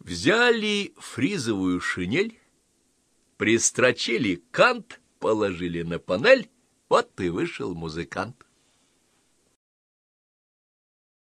Взяли фризовую шинель, пристрочили кант, положили на панель, вот и вышел музыкант.